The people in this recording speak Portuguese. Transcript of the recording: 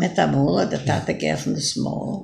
metabola, the Tata Gas and the small.